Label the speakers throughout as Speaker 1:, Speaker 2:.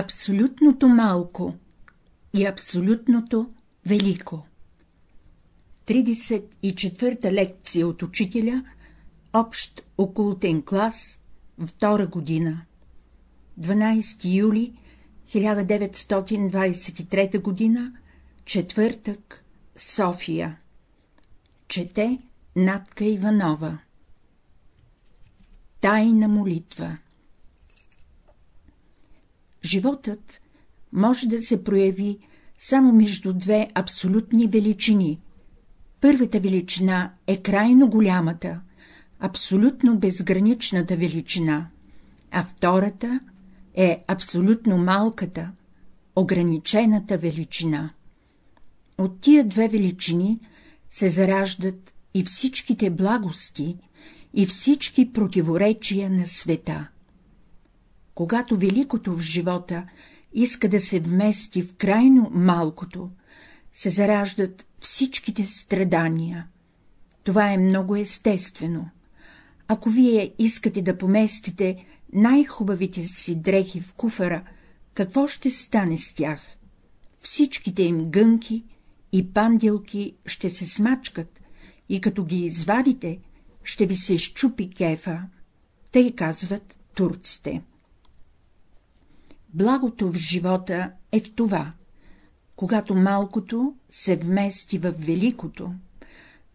Speaker 1: Абсолютното малко и абсолютното велико. 34-та лекция от учителя, общ окултен клас, втора година. 12 юли 1923 година, четвъртък, София. Чете Натка Иванова. Тайна молитва Животът може да се прояви само между две абсолютни величини. Първата величина е крайно голямата, абсолютно безграничната величина, а втората е абсолютно малката, ограничената величина. От тия две величини се зараждат и всичките благости, и всички противоречия на света. Когато великото в живота иска да се вмести в крайно малкото, се зараждат всичките страдания. Това е много естествено. Ако вие искате да поместите най-хубавите си дрехи в куфара, какво ще стане с тях? Всичките им гънки и панделки ще се смачкат и като ги извадите, ще ви се щупи кефа. Тъй казват турците. Благото в живота е в това. Когато малкото се вмести в великото,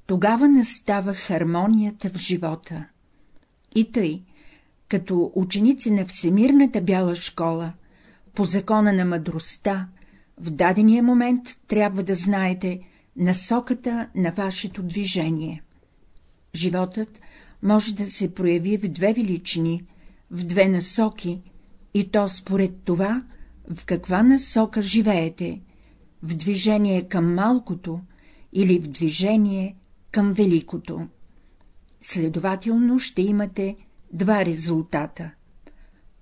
Speaker 1: тогава настава хармонията в живота. И тъй, като ученици на Всемирната бяла школа, по закона на мъдростта, в дадения момент трябва да знаете насоката на вашето движение. Животът може да се прояви в две величини, в две насоки, и то според това, в каква насока живеете, в движение към малкото или в движение към великото. Следователно ще имате два резултата.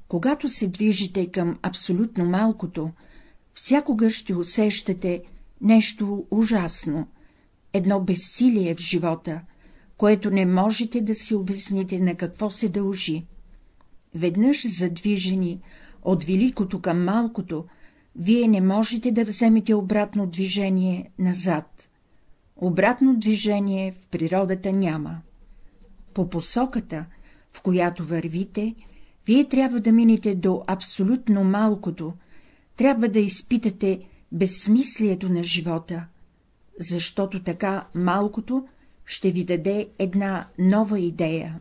Speaker 1: Когато се движите към абсолютно малкото, всякога ще усещате нещо ужасно, едно безсилие в живота, което не можете да си обясните на какво се дължи. Веднъж задвижени от великото към малкото, вие не можете да вземете обратно движение назад. Обратно движение в природата няма. По посоката, в която вървите, вие трябва да минете до абсолютно малкото, трябва да изпитате безсмислието на живота, защото така малкото ще ви даде една нова идея.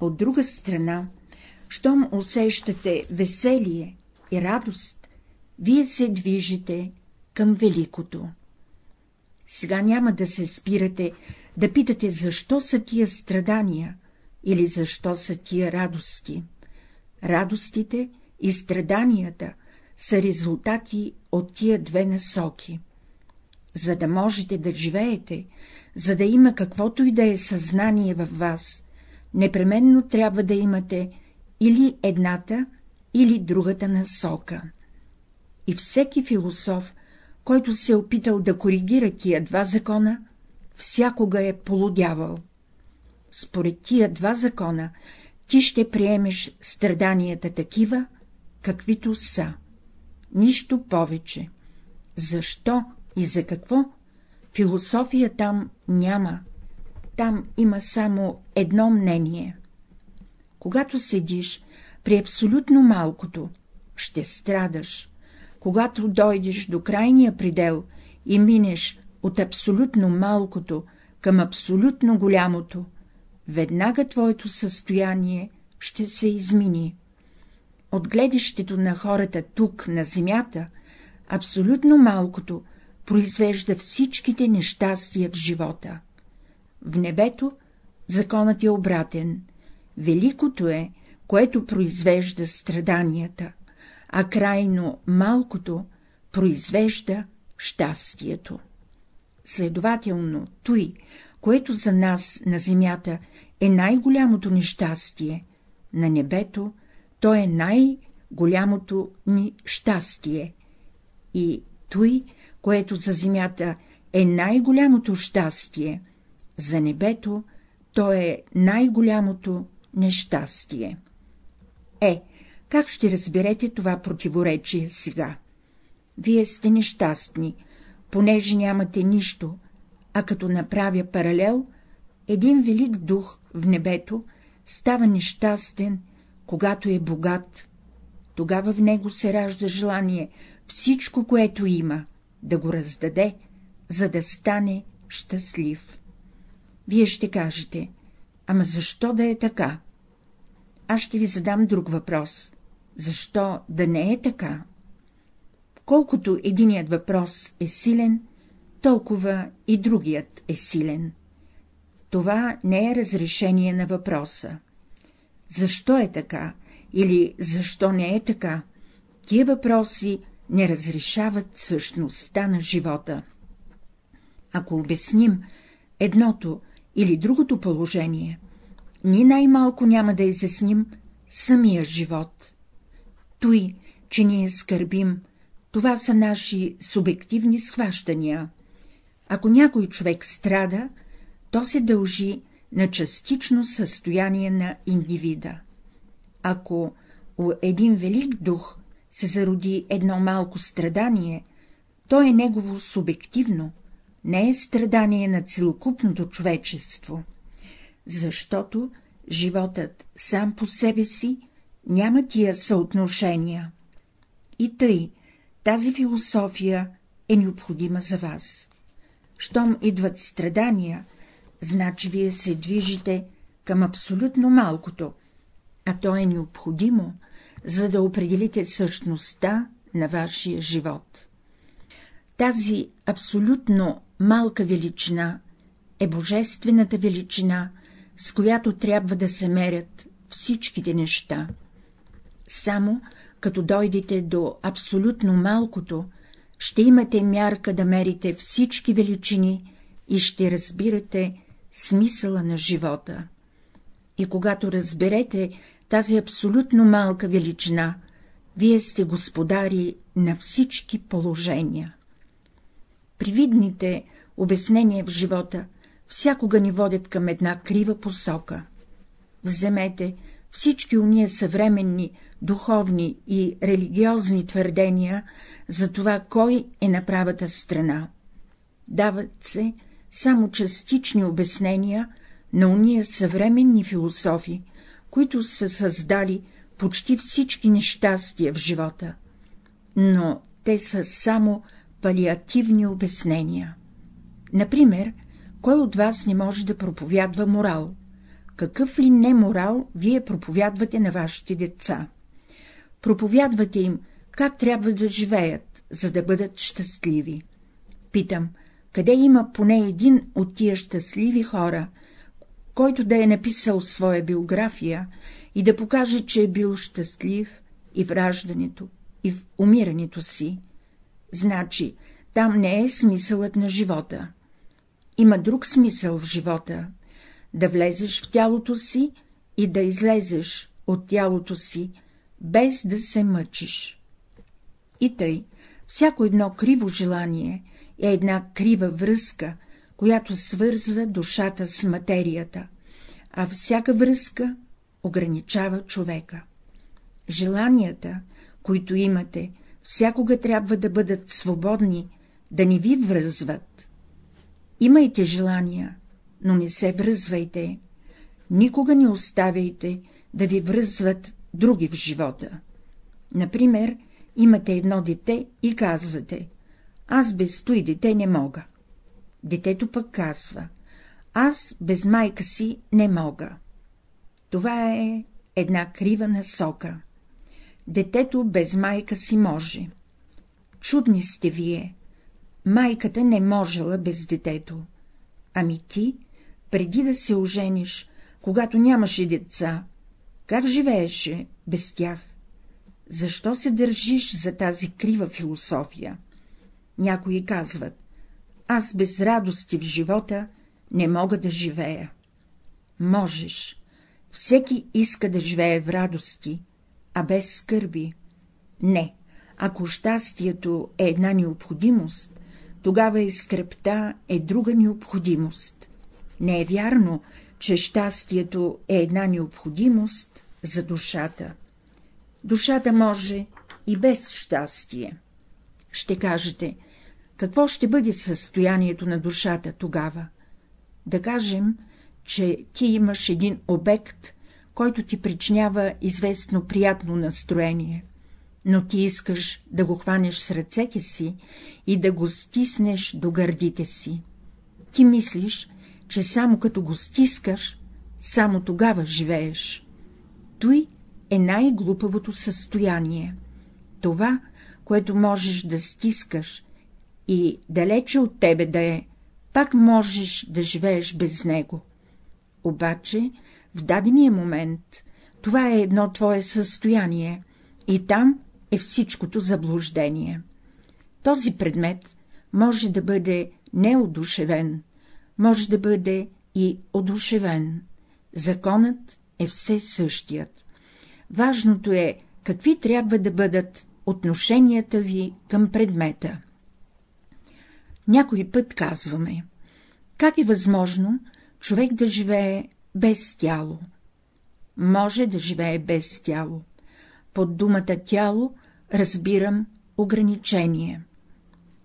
Speaker 1: От друга страна, щом усещате веселие и радост, вие се движите към великото. Сега няма да се спирате да питате, защо са тия страдания или защо са тия радости. Радостите и страданията са резултати от тия две насоки. За да можете да живеете, за да има каквото и да е съзнание във вас, непременно трябва да имате или едната, или другата насока. И всеки философ, който се е опитал да коригира тия два закона, всякога е полудявал. Според тия два закона ти ще приемеш страданията такива, каквито са. Нищо повече. Защо и за какво? Философия там няма. Там има само едно мнение. Когато седиш при абсолютно малкото, ще страдаш. Когато дойдеш до крайния предел и минеш от абсолютно малкото към абсолютно голямото, веднага твоето състояние ще се измени. От гледащето на хората тук, на земята, абсолютно малкото произвежда всичките нещастия в живота. В небето законът е обратен. Великото е, което произвежда страданията, а крайно малкото произвежда щастието. Следователно, той, което за нас на земята е най-голямото нещастие, на небето то е най-голямото ни щастие. И той, което за земята е най-голямото щастие, за небето то е най-голямото нещастие. Е, Как ще разберете това противоречие сега? Вие сте нещастни, понеже нямате нищо, а като направя паралел, един велик дух в небето става нещастен, когато е богат. Тогава в него се ражда желание всичко, което има, да го раздаде, за да стане щастлив. Вие ще кажете, ама защо да е така? Аз ще ви задам друг въпрос. Защо да не е така? Колкото единият въпрос е силен, толкова и другият е силен. Това не е разрешение на въпроса. Защо е така или защо не е така? Тия въпроси не разрешават същността на живота. Ако обясним едното или другото положение, ни най-малко няма да изясним самия живот. Той, че ние скърбим, това са наши субективни схващания. Ако някой човек страда, то се дължи на частично състояние на индивида. Ако у един велик дух се зароди едно малко страдание, то е негово субективно, не е страдание на целокупното човечество, защото животът сам по себе си няма тия съотношения. И тъй, тази философия е необходима за вас. Щом идват страдания, значи вие се движите към абсолютно малкото, а то е необходимо, за да определите същността на вашия живот. Тази абсолютно малка величина е божествената величина, с която трябва да се мерят всичките неща. Само като дойдете до абсолютно малкото, ще имате мярка да мерите всички величини и ще разбирате смисъла на живота. И когато разберете тази абсолютно малка величина, вие сте господари на всички положения. Привидните обяснения в живота всякога ни водят към една крива посока. Вземете всички уния съвременни, духовни и религиозни твърдения за това, кой е на правата страна. Дават се само частични обяснения на уния съвременни философи, които са създали почти всички нещастия в живота, но те са само палиативни обяснения. Например, кой от вас не може да проповядва морал? Какъв ли не морал вие проповядвате на вашите деца? Проповядвате им, как трябва да живеят, за да бъдат щастливи. Питам, къде има поне един от тия щастливи хора, който да е написал своя биография и да покаже, че е бил щастлив и в раждането, и в умирането си. Значи, там не е смисълът на живота. Има друг смисъл в живота — да влезеш в тялото си и да излезеш от тялото си, без да се мъчиш. И тъй, всяко едно криво желание е една крива връзка, която свързва душата с материята, а всяка връзка ограничава човека. Желанията, които имате, всякога трябва да бъдат свободни, да не ви връзват. Имайте желания, но не се връзвайте. Никога не оставяйте да ви връзват други в живота. Например, имате едно дете и казвате — аз без той дете не мога. Детето пък казва — аз без майка си не мога. Това е една крива насока. Детето без майка си може. Чудни сте вие. Майката не можела без детето. Ами ти, преди да се ожениш, когато нямаше деца, как живееше без тях? Защо се държиш за тази крива философия? Някои казват, аз без радости в живота не мога да живея. Можеш. Всеки иска да живее в радости, а без скърби. Не, ако щастието е една необходимост, тогава и скръпта е друга необходимост. Не е вярно, че щастието е една необходимост за душата. Душата може и без щастие. Ще кажете, какво ще бъде състоянието на душата тогава? Да кажем, че ти имаш един обект, който ти причинява известно приятно настроение, но ти искаш да го хванеш с ръцете си и да го стиснеш до гърдите си. Ти мислиш, че само като го стискаш, само тогава живееш. Той е най-глупавото състояние. Това, което можеш да стискаш и далече от тебе да е, пак можеш да живееш без него. Обаче, в дадения момент, това е едно твое състояние, и там е всичкото заблуждение. Този предмет може да бъде неодушевен, може да бъде и одушевен. Законът е все същият. Важното е, какви трябва да бъдат отношенията ви към предмета. Някой път казваме, как е възможно човек да живее без тяло? Може да живее без тяло. Под думата тяло разбирам ограничение.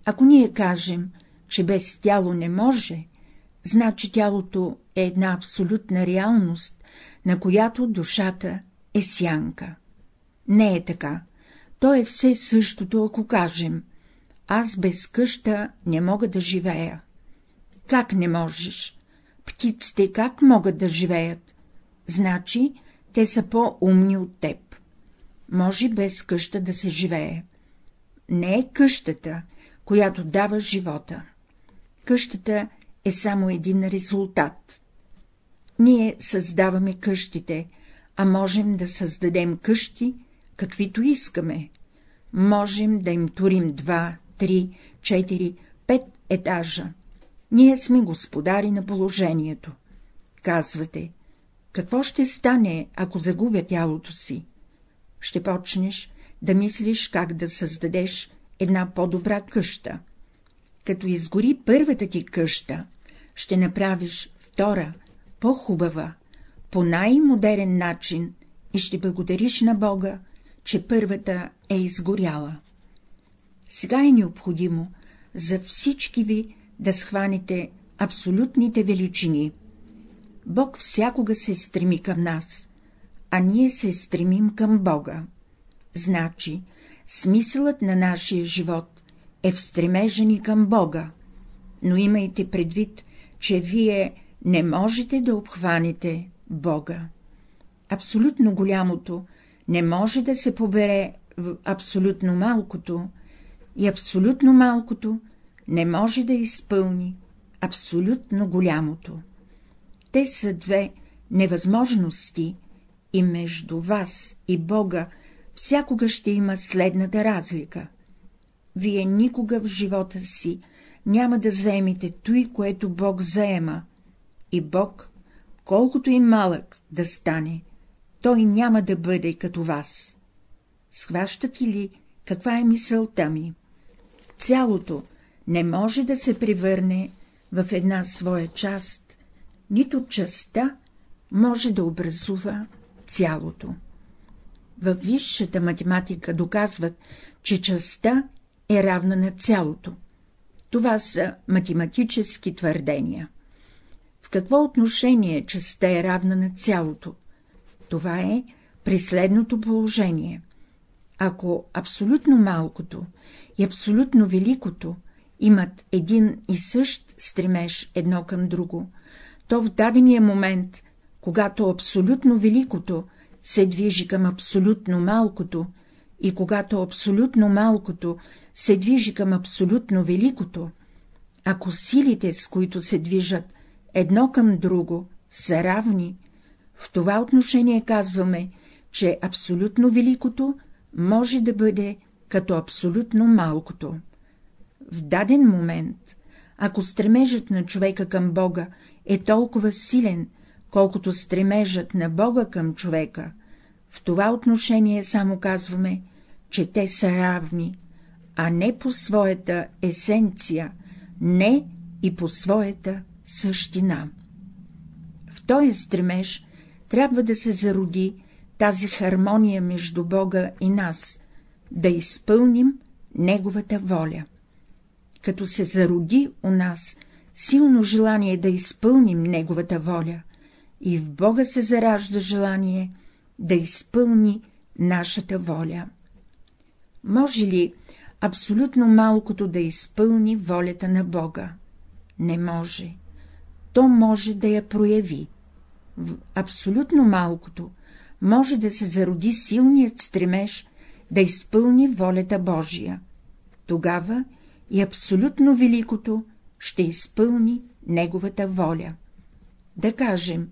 Speaker 1: Ако ние кажем, че без тяло не може, значи тялото е една абсолютна реалност, на която душата е сянка. Не е така. То е все същото, ако кажем. Аз без къща не мога да живея. Как не можеш? Птиците как могат да живеят? Значи, те са по-умни от теб. Може без къща да се живее. Не е къщата, която дава живота. Къщата е само един резултат. Ние създаваме къщите, а можем да създадем къщи, каквито искаме. Можем да им турим два, три, четири, пет етажа. Ние сме господари на положението. Казвате, какво ще стане, ако загубя тялото си? Ще почнеш да мислиш как да създадеш една по-добра къща. Като изгори първата ти къща, ще направиш втора, по-хубава, по най-модерен начин и ще благодариш на Бога, че първата е изгоряла. Сега е необходимо за всички ви да схванете абсолютните величини. Бог всякога се стреми към нас, а ние се стремим към Бога. Значи, смисълът на нашия живот е в стремежа ни към Бога, но имайте предвид, че вие не можете да обхванете Бога. Абсолютно голямото не може да се побере в абсолютно малкото и абсолютно малкото не може да изпълни абсолютно голямото. Те са две невъзможности и между вас и Бога всякога ще има следната разлика. Вие никога в живота си няма да заемете той, което Бог заема, и Бог, колкото и малък да стане, той няма да бъде като вас. Схващате ли, каква е мисълта ми? Цялото не може да се превърне в една своя част, нито частта може да образува цялото. Във висшата математика доказват, че частта е равна на цялото. Това са математически твърдения. В какво отношение частта е равна на цялото? Това е при следното положение. Ако абсолютно малкото и абсолютно великото имат един и същ стремеж едно към друго, то в дадения момент, когато абсолютно великото се движи към абсолютно малкото и когато абсолютно малкото се движи към абсолютно великото, ако силите, с които се движат едно към друго, са равни, в това отношение казваме, че абсолютно великото може да бъде като абсолютно малкото. В даден момент, ако стремежът на човека към Бога е толкова силен, колкото стремежът на Бога към човека, в това отношение само казваме, че те са равни, а не по своята есенция, не и по своята същина. В този стремеж трябва да се зароди тази хармония между Бога и нас, да изпълним Неговата воля. Като се зароди у нас силно желание да изпълним Неговата воля, и в Бога се заражда желание да изпълни нашата воля. Може ли абсолютно малкото да изпълни волята на Бога? Не може. То може да я прояви. В абсолютно малкото може да се зароди силният стремеж да изпълни волята Божия. Тогава и абсолютно великото ще изпълни неговата воля. Да кажем,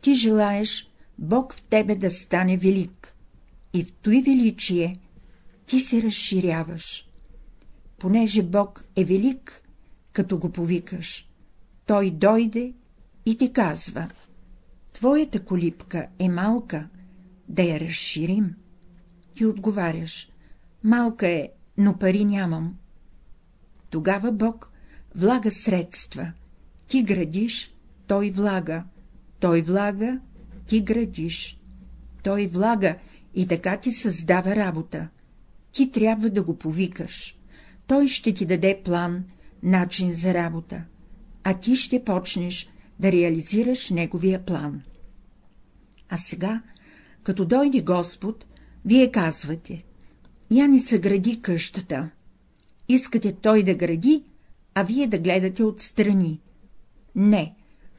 Speaker 1: ти желаеш Бог в тебе да стане велик, и в той величие ти се разширяваш. Понеже Бог е велик, като го повикаш, той дойде и ти казва — твоята колипка е малка, да я разширим. Ти отговаряш — малка е, но пари нямам. Тогава Бог влага средства, ти градиш, той влага, той влага, ти градиш. Той влага и така ти създава работа. Ти трябва да го повикаш. Той ще ти даде план, начин за работа, а ти ще почнеш да реализираш неговия план. А сега, като дойде Господ, вие казвате, я ни съгради къщата. Искате той да гради, а вие да гледате отстрани. Не,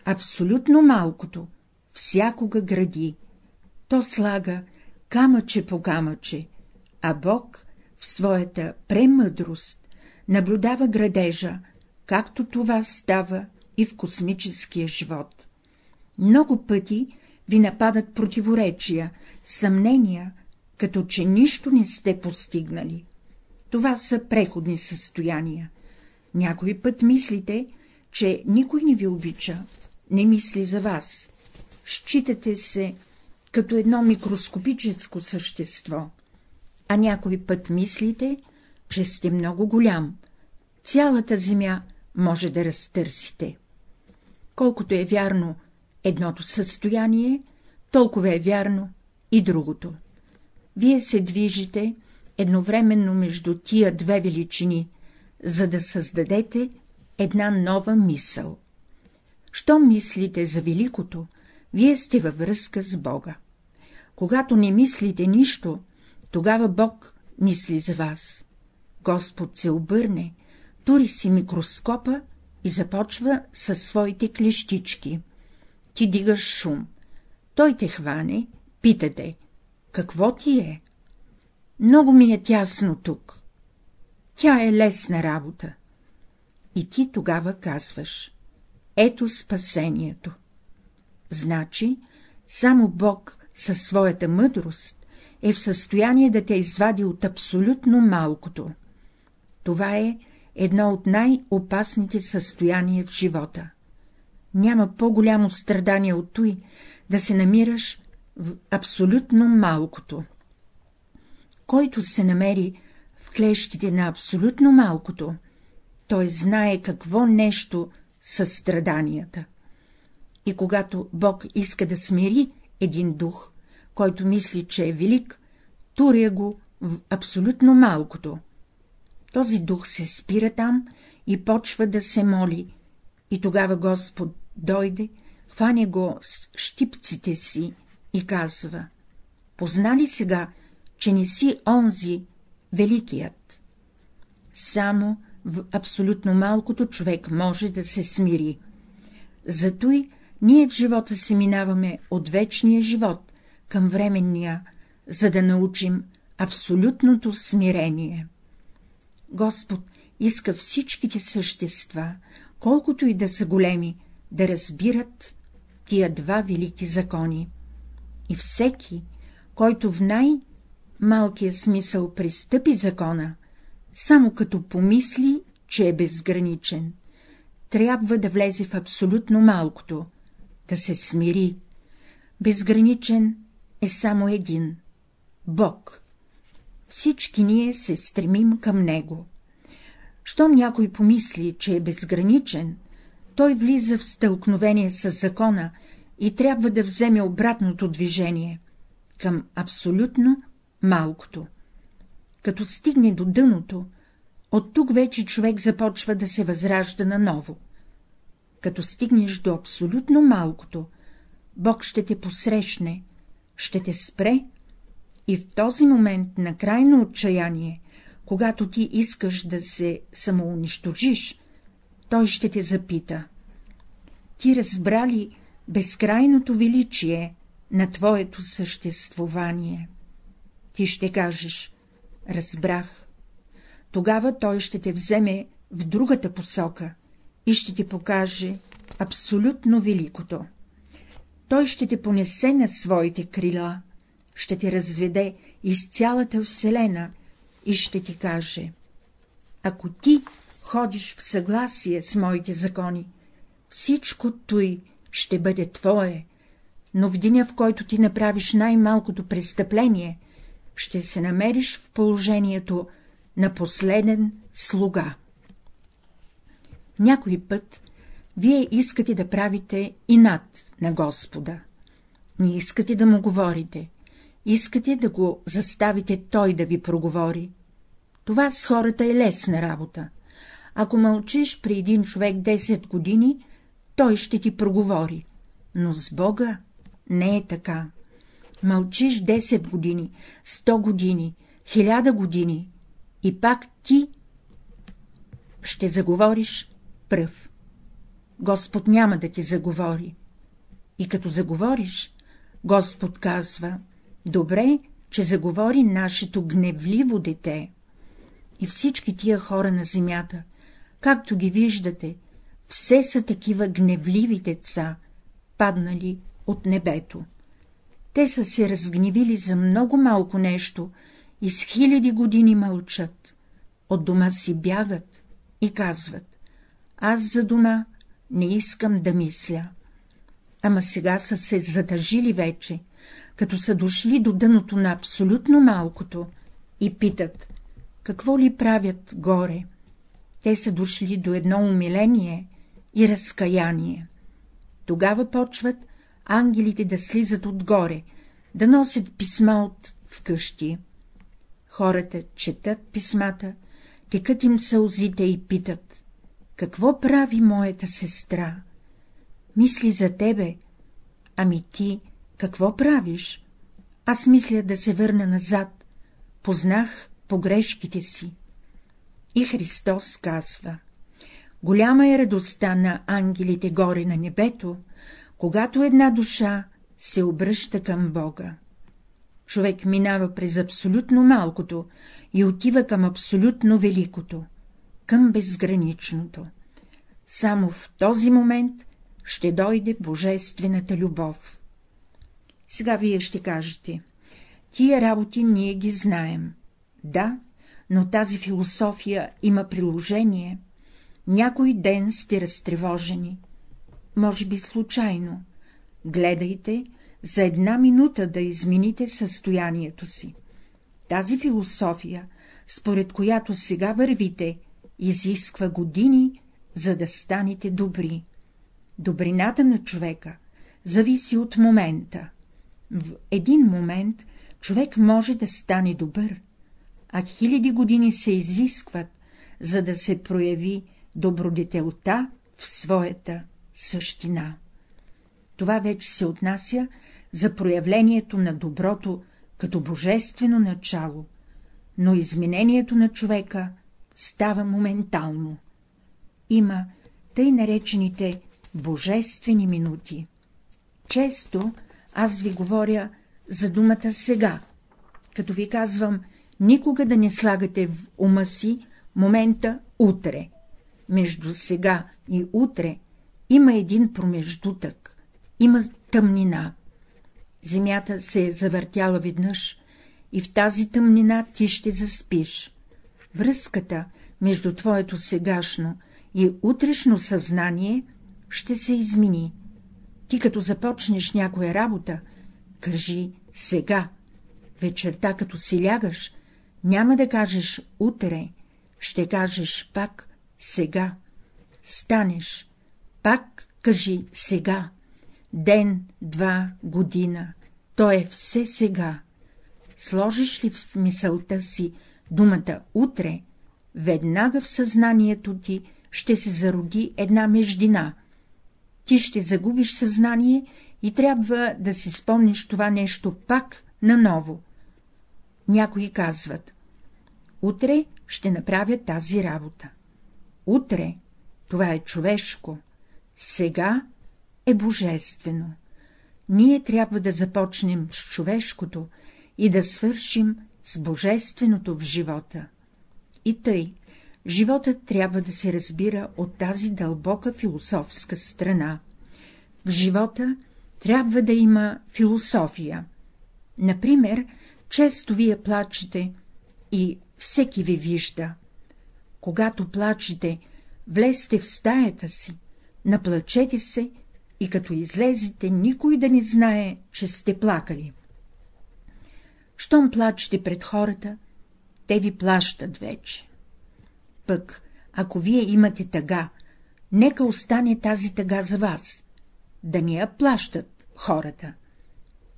Speaker 1: абсолютно малкото, всякога гради. То слага камъче по камъче, а Бог в своята премъдрост наблюдава градежа, както това става и в космическия живот. Много пъти ви нападат противоречия, съмнения, като че нищо не сте постигнали. Това са преходни състояния. Някой път мислите, че никой не ви обича, не мисли за вас. Считате се като едно микроскопическо същество, а някой път мислите, че сте много голям. Цялата земя може да разтърсите. Колкото е вярно едното състояние, толкова е вярно и другото. Вие се движите едновременно между тия две величини, за да създадете една нова мисъл. Що мислите за великото, вие сте във връзка с Бога. Когато не мислите нищо, тогава Бог мисли за вас. Господ се обърне, тури си микроскопа и започва със своите клещички. Ти дигаш шум. Той те хване, питате, какво ти е? Много ми е тясно тук. Тя е лесна работа. И ти тогава казваш, ето спасението. Значи, само Бог със своята мъдрост е в състояние да те извади от абсолютно малкото. Това е едно от най-опасните състояния в живота. Няма по-голямо страдание от той да се намираш в абсолютно малкото. Който се намери в клещите на абсолютно малкото, той знае какво нещо са страданията. И когато Бог иска да смири един дух, който мисли, че е велик, туря го в абсолютно малкото. Този дух се спира там и почва да се моли, и тогава Господ дойде, хване го с щипците си и казва — познали сега, че не си онзи великият? Само в абсолютно малкото човек може да се смири. Затой ние в живота си минаваме от вечния живот към временния, за да научим абсолютното смирение. Господ иска всичките същества, колкото и да са големи, да разбират тия два велики закони. И всеки, който в най-малкия смисъл пристъпи закона, само като помисли, че е безграничен, трябва да влезе в абсолютно малкото, да се смири. Безграничен е само един — Бог. Всички ние се стремим към Него. Щом някой помисли, че е безграничен, той влиза в стълкновение с закона и трябва да вземе обратното движение. към абсолютно малкото. Като стигне до дъното, от тук вече човек започва да се възражда наново. Като стигнеш до абсолютно малкото, Бог ще те посрещне, ще те спре и в този момент на крайно отчаяние, когато ти искаш да се самоунищожиш, той ще те запита. Ти разбрали безкрайното величие на твоето съществувание? Ти ще кажеш — разбрах. Тогава той ще те вземе в другата посока и ще ти покаже абсолютно великото. Той ще те понесе на своите крила, ще те разведе из цялата вселена и ще ти каже — ако ти ходиш в съгласие с моите закони, всичко той ще бъде твое, но в деня, в който ти направиш най-малкото престъпление, ще се намериш в положението на последен слуга. Някой път вие искате да правите инат на Господа. Не искате да му говорите, искате да го заставите той да ви проговори. Това с хората е лесна работа. Ако мълчиш при един човек 10 години, той ще ти проговори, но с Бога не е така. Мълчиш 10 години, 100 години, 1000 години и пак ти ще заговориш пръв. Господ няма да ти заговори. И като заговориш, Господ казва, добре, че заговори нашето гневливо дете. И всички тия хора на земята, както ги виждате, все са такива гневливи деца, паднали от небето. Те са се разгневили за много малко нещо и с хиляди години мълчат. От дома си бягат и казват — аз за дома не искам да мисля. Ама сега са се задържили вече, като са дошли до дъното на абсолютно малкото и питат — какво ли правят горе? Те са дошли до едно умиление и разкаяние. Тогава почват ангелите да слизат отгоре, да носят писма от вкъщи. Хората четат писмата, текат им сълзите и питат — какво прави моята сестра? Мисли за тебе. Ами ти какво правиш? Аз мисля да се върна назад. Познах погрешките си. И Христос казва — голяма е радостта на ангелите горе на небето, когато една душа се обръща към Бога. Човек минава през абсолютно малкото и отива към абсолютно великото, към безграничното. Само в този момент ще дойде божествената любов. Сега вие ще кажете, тия работи ние ги знаем. Да, но тази философия има приложение. Някой ден сте разтревожени. Може би случайно. Гледайте, за една минута да измените състоянието си. Тази философия, според която сега вървите, изисква години, за да станете добри. Добрината на човека зависи от момента. В един момент човек може да стане добър, а хиляди години се изискват, за да се прояви добродетелта в своята същина. Това вече се отнася за проявлението на доброто като божествено начало, но изменението на човека става моментално. Има тъй наречените божествени минути. Често аз ви говоря за думата сега, като ви казвам никога да не слагате в ума си момента утре. Между сега и утре има един промеждутък, има тъмнина. Земята се е завъртяла веднъж и в тази тъмнина ти ще заспиш. Връзката между твоето сегашно и утрешно съзнание ще се измени. Ти като започнеш някоя работа, кажи сега. Вечерта, като си лягаш, няма да кажеш утре, ще кажеш пак сега. Станеш, пак кажи сега. Ден, два, година то е все сега. Сложиш ли в мисълта си думата утре, веднага в съзнанието ти ще се зароди една междина. Ти ще загубиш съзнание и трябва да си спомниш това нещо пак наново. Някои казват — утре ще направя тази работа. Утре това е човешко, сега е божествено. Ние трябва да започнем с човешкото и да свършим с божественото в живота. И тъй, животът трябва да се разбира от тази дълбока философска страна. В живота трябва да има философия. Например, често вие плачете и всеки ви вижда. Когато плачете, влезте в стаята си, наплачете се и като излезете, никой да не знае, че сте плакали. Щом плачете пред хората, те ви плащат вече. Пък, ако вие имате тъга, нека остане тази тъга за вас, да ни я плащат хората.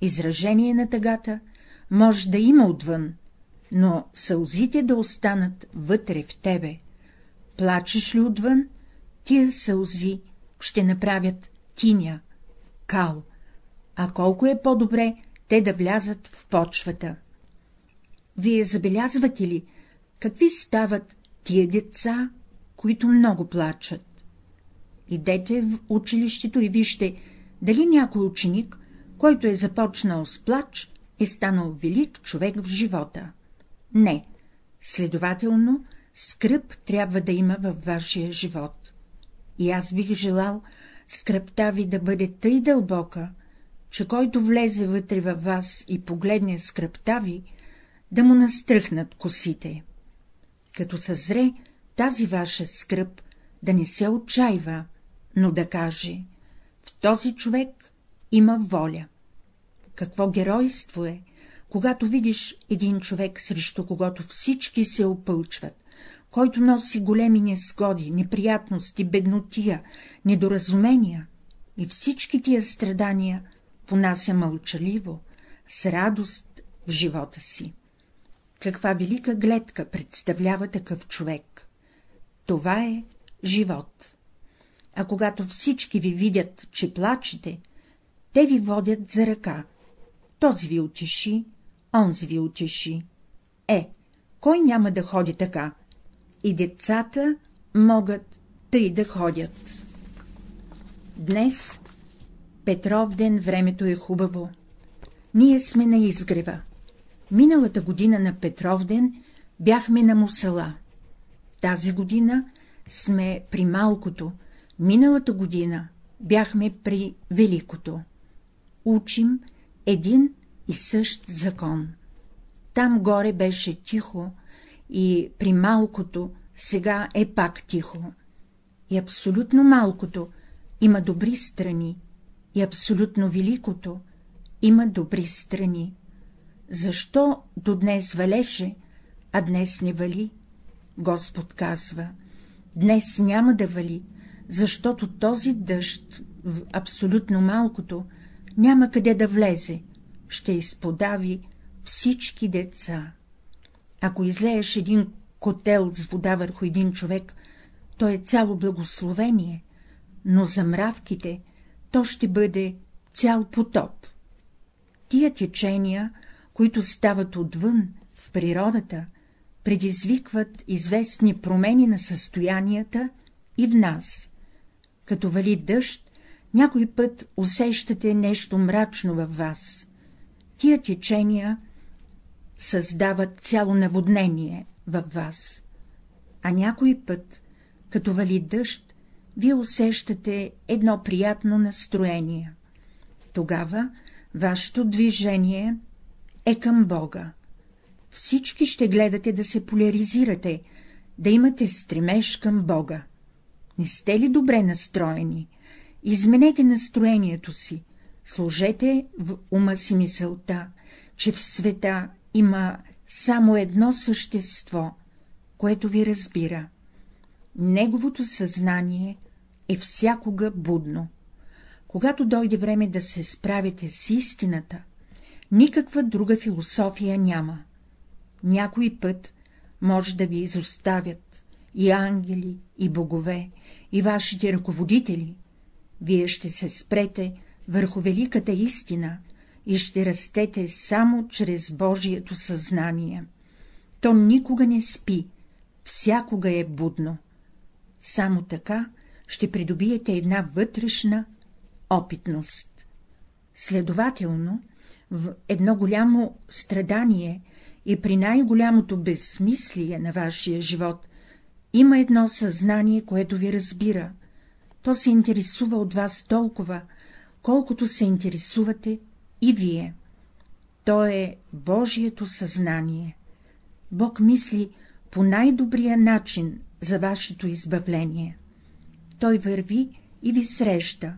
Speaker 1: Изражение на тъгата може да има отвън, но сълзите да останат вътре в тебе. Плачеш ли отвън, тия сълзи ще направят тиня, кал, а колко е по-добре те да влязат в почвата. Вие забелязвате ли, какви стават тия деца, които много плачат? Идете в училището и вижте, дали някой ученик, който е започнал с плач, е станал велик човек в живота. Не, следователно, скръп трябва да има във вашия живот. И аз бих желал скръпта ви да бъде тъй дълбока, че който влезе вътре във вас и погледне скръпта ви, да му настръхнат косите. Като съзре тази ваша скръп, да не се отчаива, но да каже — в този човек има воля. Какво геройство е, когато видиш един човек, срещу когото всички се опълчват, който носи големи незгоди, неприятности, беднотия, недоразумения и всички тия страдания понася мълчаливо, с радост в живота си. Каква велика гледка представлява такъв човек? Това е живот. А когато всички ви видят, че плачете, те ви водят за ръка. Този ви утеши, онзи ви утеши. Е, кой няма да ходи така? И децата могат тъй да ходят. Днес, Петров ден, времето е хубаво. Ние сме на изгрева. Миналата година на Петров ден бяхме на Мусала. Тази година сме при малкото, миналата година бяхме при великото. Учим един и същ закон. Там горе беше тихо и при малкото сега е пак тихо. И абсолютно малкото има добри страни, и абсолютно великото има добри страни. Защо до днес валеше, а днес не вали? Господ казва, днес няма да вали, защото този дъжд в абсолютно малкото няма къде да влезе, ще изподави всички деца. Ако излееш един котел с вода върху един човек, то е цяло благословение, но за мравките то ще бъде цял потоп. Тия течения, които стават отвън, в природата, предизвикват известни промени на състоянията и в нас. Като вали дъжд, някой път усещате нещо мрачно във вас. Тия течения създават цяло наводнение във вас. А някой път, като вали дъжд, вие усещате едно приятно настроение. Тогава вашето движение е към Бога. Всички ще гледате да се поляризирате, да имате стремеж към Бога. Не сте ли добре настроени? Изменете настроението си, сложете в ума си мисълта, че в света има само едно същество, което ви разбира. Неговото съзнание е всякога будно. Когато дойде време да се справите с истината, никаква друга философия няма. Някой път може да ви изоставят и ангели, и богове, и вашите ръководители. Вие ще се спрете върху великата истина и ще растете само чрез Божието съзнание. То никога не спи, всякога е будно. Само така ще придобиете една вътрешна опитност. Следователно, в едно голямо страдание и при най-голямото безсмислие на вашия живот има едно съзнание, което ви разбира. То се интересува от вас толкова, колкото се интересувате и вие. То е Божието съзнание. Бог мисли по най-добрия начин за вашето избавление. Той върви и ви среща.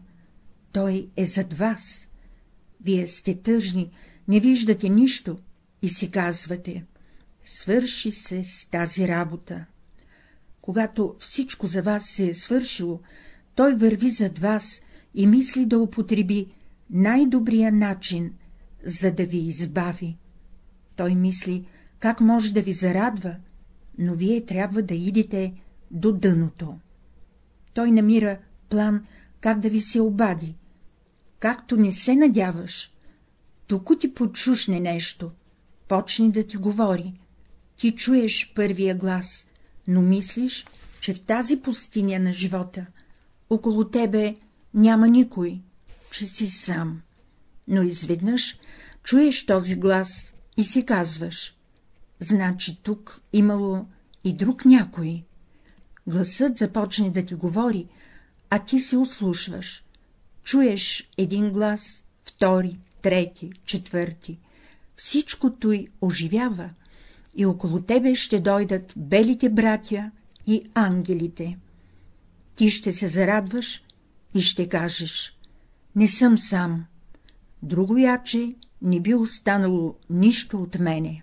Speaker 1: Той е зад вас. Вие сте тъжни, не виждате нищо и си казвате — свърши се с тази работа. Когато всичко за вас се е свършило, той върви зад вас и мисли да употреби най-добрия начин, за да ви избави. Той мисли, как може да ви зарадва, но вие трябва да идете до дъното. Той намира план, как да ви се обади. Както не се надяваш, току ти почушне нещо, почне да ти говори, ти чуеш първия глас, но мислиш, че в тази пустиня на живота около тебе няма никой, че си сам. Но изведнъж чуеш този глас и си казваш — значи тук имало и друг някой. Гласът започне да ти говори, а ти се услушваш. Чуеш един глас, втори, трети, четвърти. Всичко той оживява и около тебе ще дойдат белите братя и ангелите. Ти ще се зарадваш и ще кажеш — не съм сам, друго яче не би останало нищо от мене.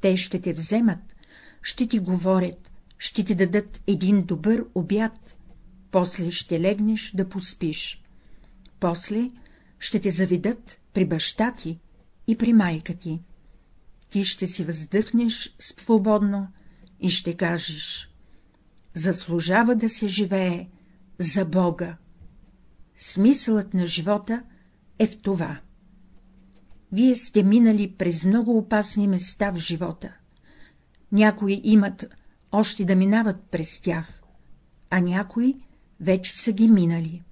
Speaker 1: Те ще те вземат, ще ти говорят, ще ти дадат един добър обяд, после ще легнеш да поспиш. После ще те заведат при баща ти и при майка ти. Ти ще си въздъхнеш свободно и ще кажеш — заслужава да се живее за Бога. Смисълът на живота е в това. Вие сте минали през много опасни места в живота. Някои имат още да минават през тях, а някои вече са ги минали.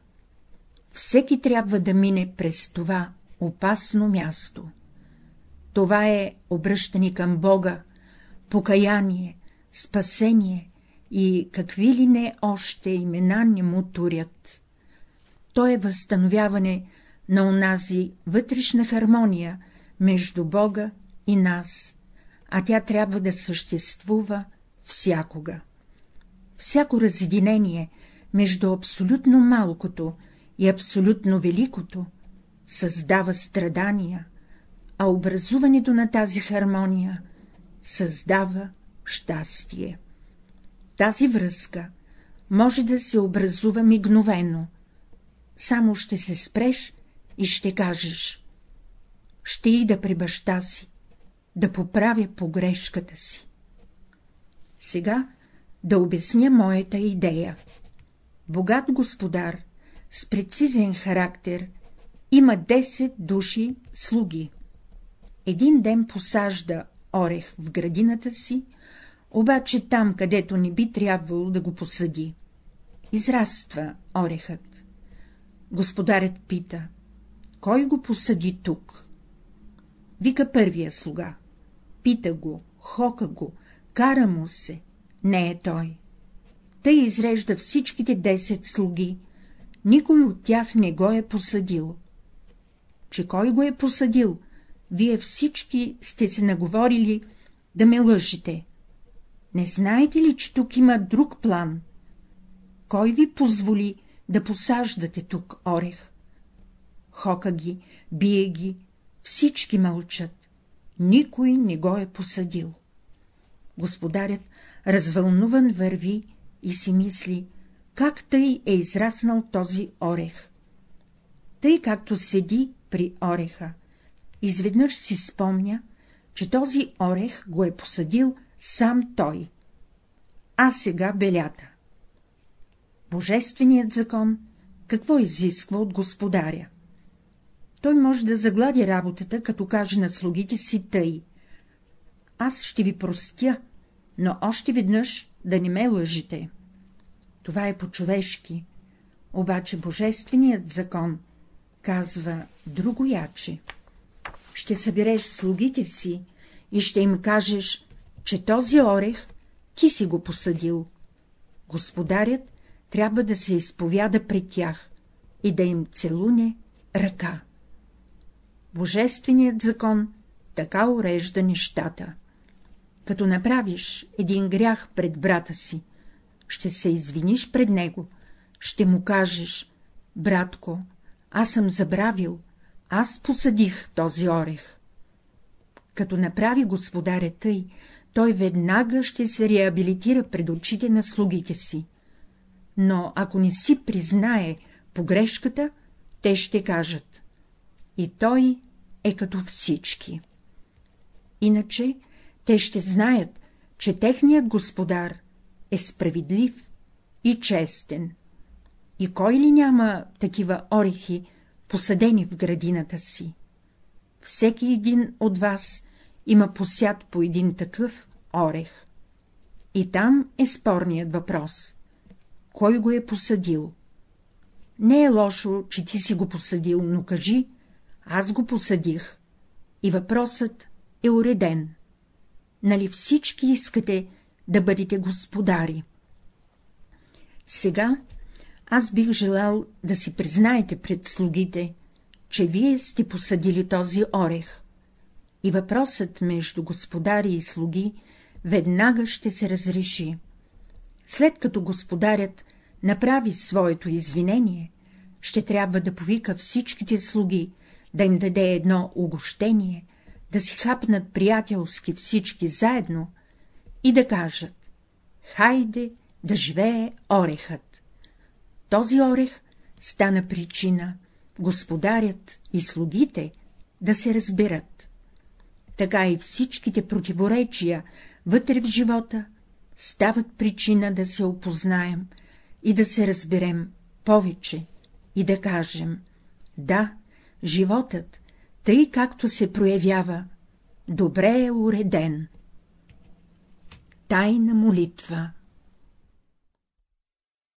Speaker 1: Всеки трябва да мине през това опасно място. Това е обръщане към Бога, покаяние, спасение и какви ли не още имена не му турят. То е възстановяване на онази вътрешна хармония между Бога и нас, а тя трябва да съществува всякога. Всяко разединение между абсолютно малкото и абсолютно великото създава страдания, а образуването на тази хармония създава щастие. Тази връзка може да се образува мигновено, само ще се спреш и ще кажеш — ще ида при баща си, да поправя погрешката си. Сега да обясня моята идея. Богат господар с прецизен характер има 10 души слуги. Един ден посажда орех в градината си, обаче там, където не би трябвало да го посади. Израства орехът. Господарят пита, кой го посади тук? Вика първия слуга. Пита го, хока го, кара му се. Не е той. Тъй изрежда всичките десет слуги. Никой от тях не го е посадил. Че кой го е посадил? Вие всички сте се наговорили да ме лъжите. Не знаете ли, че тук има друг план? Кой ви позволи да посаждате тук орех? Хока ги, бие ги, всички мълчат. Никой не го е посадил. Господарят развълнуван върви и си мисли, как тъй е израснал този орех. Тъй както седи при ореха, изведнъж си спомня, че този орех го е посадил сам той. А сега белята. Божественият закон какво изисква от господаря? Той може да заглади работата, като каже на слугите си тъй. Аз ще ви простя, но още веднъж да не ме лъжите. Това е по-човешки, обаче божественият закон казва друго яче. Ще събереш слугите си и ще им кажеш, че този орех ти си го посадил. Господарят трябва да се изповяда пред тях и да им целуне ръка. Божественият закон така урежда нещата. Като направиш един грях пред брата си, ще се извиниш пред него, ще му кажеш, братко, аз съм забравил, аз посадих този орех. Като направи господаря тъй, той веднага ще се реабилитира пред очите на слугите си. Но ако не си признае погрешката, те ще кажат — и той е като всички. Иначе те ще знаят, че техният господар е справедлив и честен. И кой ли няма такива орехи, посадени в градината си? Всеки един от вас има посят по един такъв орех. И там е спорният въпрос. Кой го е посадил? Не е лошо, че ти си го посадил, но кажи, аз го посадих. И въпросът е уреден. Нали всички искате да бъдете господари? Сега аз бих желал да си признаете пред слугите, че вие сте посадили този орех. И въпросът между господари и слуги веднага ще се разреши. След като господарят направи своето извинение, ще трябва да повика всичките слуги, да им даде едно угощение, да си хапнат приятелски всички заедно и да кажат — хайде да живее орехът. Този орех стана причина господарят и слугите да се разберат. Така и всичките противоречия вътре в живота стават причина да се опознаем и да се разберем повече и да кажем — да, животът, тъй както се проявява, добре е уреден. Тайна молитва